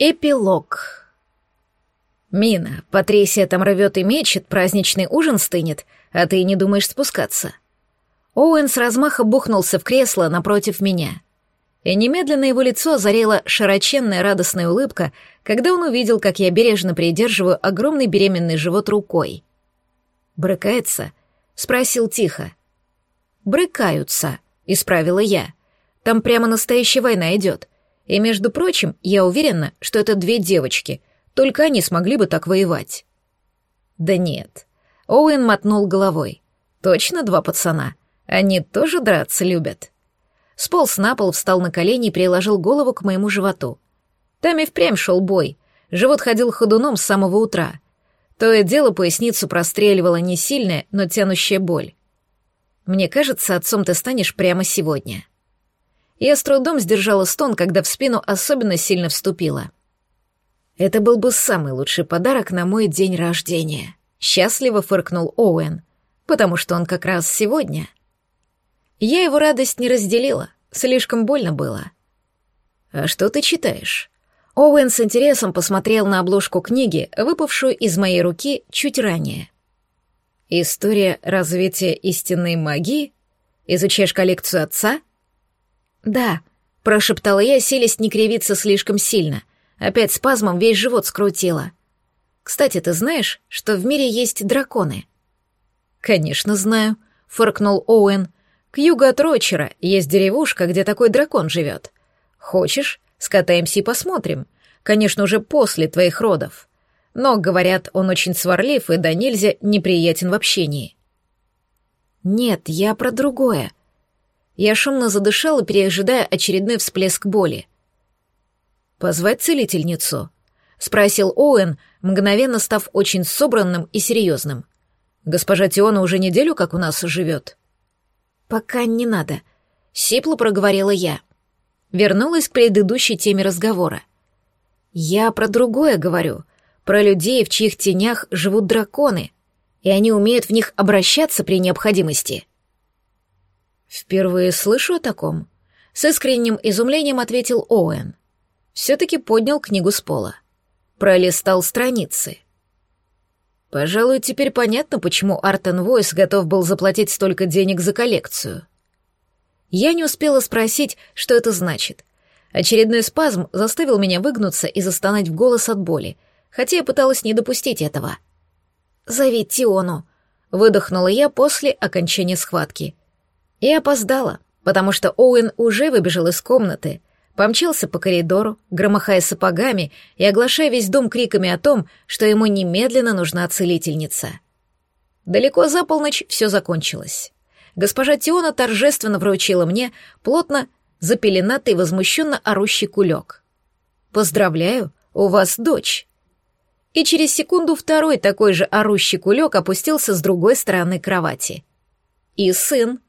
Эпилог. «Мина, Патрисия там рвет и мечет, праздничный ужин стынет, а ты не думаешь спускаться». Оуэн с размаха бухнулся в кресло напротив меня. И немедленно его лицо озарила широченная радостная улыбка, когда он увидел, как я бережно придерживаю огромный беременный живот рукой. «Брыкается?» — спросил тихо. «Брыкаются», — исправила я. «Там прямо настоящая война идет. И, между прочим, я уверена, что это две девочки, только они смогли бы так воевать. Да нет. Оуэн мотнул головой. Точно два пацана. Они тоже драться любят. Сполз на пол, встал на колени и приложил голову к моему животу. Там и впрямь шел бой. Живот ходил ходуном с самого утра. То и дело поясницу простреливала не сильная, но тянущая боль. Мне кажется, отцом ты станешь прямо сегодня. Я с трудом сдержала стон, когда в спину особенно сильно вступила. Это был бы самый лучший подарок на мой день рождения. Счастливо фыркнул Оуэн, потому что он как раз сегодня. Я его радость не разделила, слишком больно было. «А что ты читаешь?» Оуэн с интересом посмотрел на обложку книги, выпавшую из моей руки чуть ранее. «История развития истинной магии? Изучаешь коллекцию отца?» «Да», — прошептала я, селись не кривиться слишком сильно. Опять спазмом весь живот скрутила. «Кстати, ты знаешь, что в мире есть драконы?» «Конечно знаю», — фыркнул Оуэн. «К югу от Рочера есть деревушка, где такой дракон живет. Хочешь, скатаемся и посмотрим? Конечно, уже после твоих родов. Но, говорят, он очень сварлив и да нельзя неприятен в общении». «Нет, я про другое», я шумно задышала, переожидая очередной всплеск боли. «Позвать целительницу?» — спросил Оуэн, мгновенно став очень собранным и серьезным. «Госпожа Тиона уже неделю как у нас живет?» «Пока не надо», — сипло проговорила я. Вернулась к предыдущей теме разговора. «Я про другое говорю, про людей, в чьих тенях живут драконы, и они умеют в них обращаться при необходимости». «Впервые слышу о таком», — с искренним изумлением ответил Оуэн. Все-таки поднял книгу с пола. Пролистал страницы. Пожалуй, теперь понятно, почему Артен Войс готов был заплатить столько денег за коллекцию. Я не успела спросить, что это значит. Очередной спазм заставил меня выгнуться и застонать в голос от боли, хотя я пыталась не допустить этого. «Зови Тиону», — выдохнула я после окончания схватки — и опоздала, потому что Оуэн уже выбежал из комнаты, помчался по коридору, громыхая сапогами и оглашая весь дом криками о том, что ему немедленно нужна целительница. Далеко за полночь все закончилось. Госпожа Тиона торжественно вручила мне плотно запеленатый возмущенно орущий кулек. «Поздравляю, у вас дочь!» И через секунду второй такой же орущий кулек опустился с другой стороны кровати. «И сын!»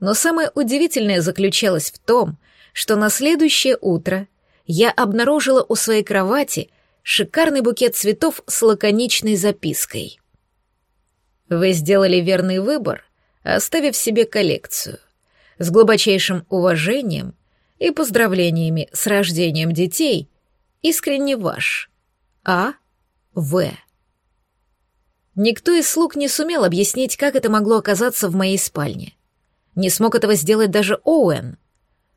Но самое удивительное заключалось в том, что на следующее утро я обнаружила у своей кровати шикарный букет цветов с лаконичной запиской. Вы сделали верный выбор, оставив себе коллекцию. С глубочайшим уважением и поздравлениями с рождением детей искренне ваш А. В. Никто из слуг не сумел объяснить, как это могло оказаться в моей спальне. Не смог этого сделать даже Оуэн.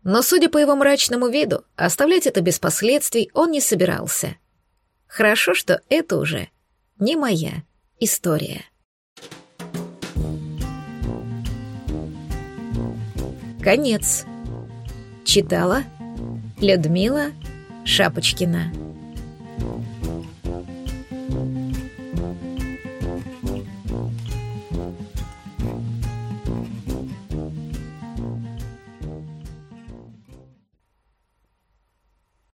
Но, судя по его мрачному виду, оставлять это без последствий он не собирался. Хорошо, что это уже не моя история. Конец. Читала Людмила Шапочкина.